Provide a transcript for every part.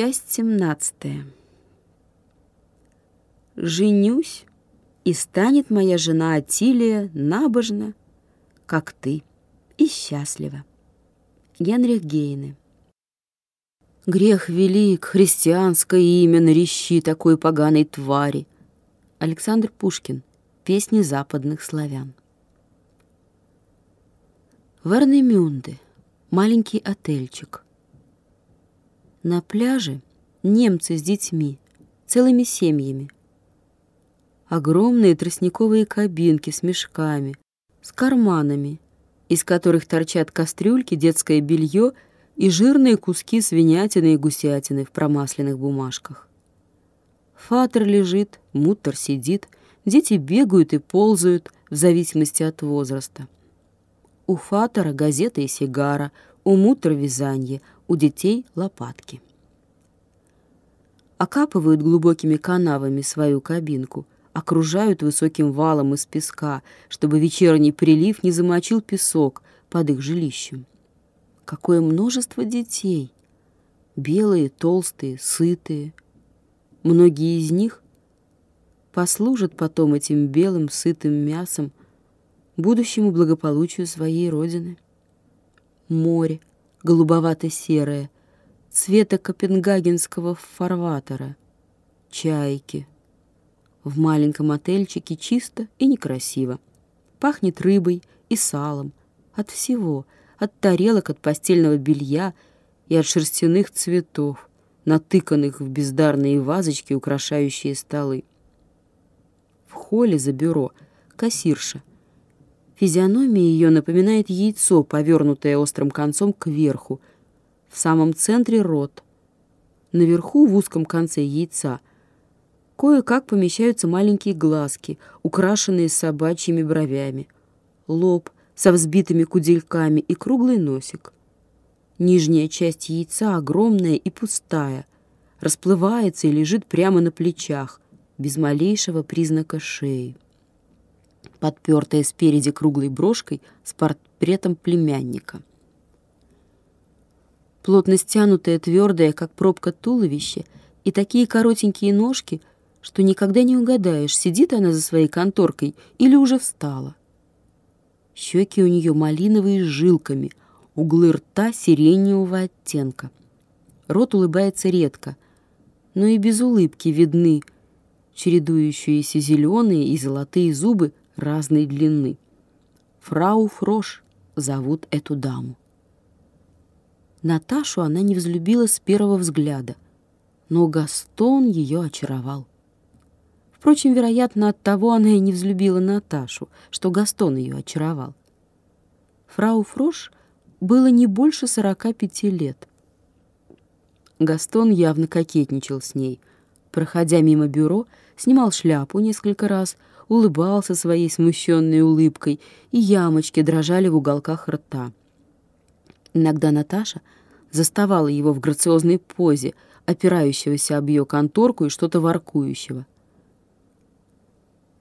Часть семнадцатая. Женюсь, и станет моя жена Атилия набожна, как ты, и счастлива. Генрих Гейне. Грех велик, христианское имя нарещи такой поганой твари. Александр Пушкин. Песни западных славян. Варнемюнде. Маленький отельчик. На пляже немцы с детьми, целыми семьями. Огромные тростниковые кабинки с мешками, с карманами, из которых торчат кастрюльки, детское белье и жирные куски свинятины и гусятины в промасленных бумажках. Фатер лежит, муттер сидит, дети бегают и ползают в зависимости от возраста. У Фатера газета и сигара, у муттер вязанье, у детей лопатки. Окапывают глубокими канавами свою кабинку, окружают высоким валом из песка, чтобы вечерний прилив не замочил песок под их жилищем. Какое множество детей! Белые, толстые, сытые. Многие из них послужат потом этим белым, сытым мясом будущему благополучию своей родины. Море, голубовато-серое, цвета копенгагенского фарватера, чайки. В маленьком отельчике чисто и некрасиво. Пахнет рыбой и салом, от всего, от тарелок, от постельного белья и от шерстяных цветов, натыканных в бездарные вазочки, украшающие столы. В холле за бюро кассирша, Физиономия ее напоминает яйцо, повернутое острым концом кверху. В самом центре рот. Наверху, в узком конце яйца, кое-как помещаются маленькие глазки, украшенные собачьими бровями. Лоб со взбитыми кудельками и круглый носик. Нижняя часть яйца огромная и пустая, расплывается и лежит прямо на плечах, без малейшего признака шеи подпертая спереди круглой брошкой с портретом племянника. Плотно стянутое, твердое, как пробка туловище, и такие коротенькие ножки, что никогда не угадаешь, сидит она за своей конторкой или уже встала. Щеки у нее малиновые с жилками, углы рта сиреневого оттенка. Рот улыбается редко, но и без улыбки видны чередующиеся зеленые и золотые зубы разной длины. Фрау Фрош зовут эту даму. Наташу она не взлюбила с первого взгляда, но Гастон ее очаровал. Впрочем, вероятно, от того она и не взлюбила Наташу, что Гастон ее очаровал. Фрау Фрош было не больше сорока пяти лет. Гастон явно кокетничал с ней. Проходя мимо бюро, снимал шляпу несколько раз, улыбался своей смущенной улыбкой, и ямочки дрожали в уголках рта. Иногда Наташа заставала его в грациозной позе, опирающегося об ее конторку и что-то воркующего.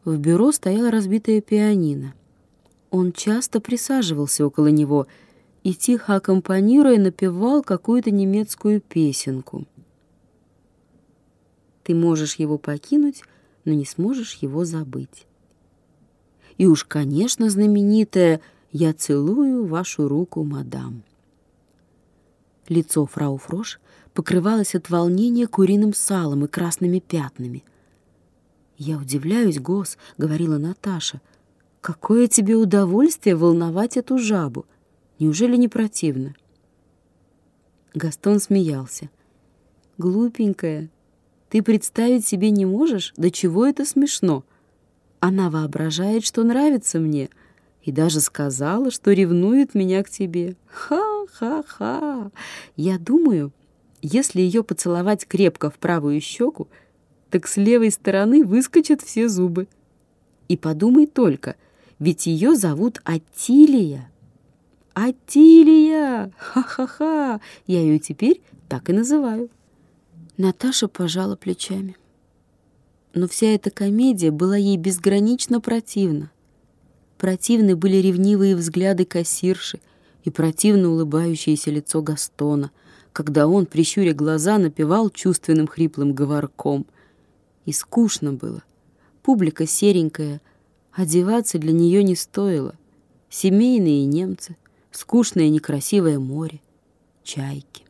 В бюро стояла разбитая пианино. Он часто присаживался около него и, тихо аккомпанируя, напевал какую-то немецкую песенку. Ты можешь его покинуть, но не сможешь его забыть. И уж, конечно, знаменитая «Я целую вашу руку, мадам». Лицо фрау Фрош покрывалось от волнения куриным салом и красными пятнами. «Я удивляюсь, Гос», — говорила Наташа, — «какое тебе удовольствие волновать эту жабу! Неужели не противно?» Гастон смеялся. «Глупенькая, ты представить себе не можешь, до чего это смешно. Она воображает, что нравится мне, и даже сказала, что ревнует меня к тебе. Ха-ха-ха! Я думаю, если ее поцеловать крепко в правую щеку, так с левой стороны выскочат все зубы. И подумай только, ведь ее зовут Атилия. Атилия! Ха-ха-ха! Я ее теперь так и называю. Наташа пожала плечами. Но вся эта комедия была ей безгранично противна. Противны были ревнивые взгляды кассирши и противно улыбающееся лицо Гастона, когда он, прищуря глаза, напевал чувственным хриплым говорком. И скучно было. Публика серенькая, одеваться для нее не стоило. Семейные немцы, скучное некрасивое море, чайки.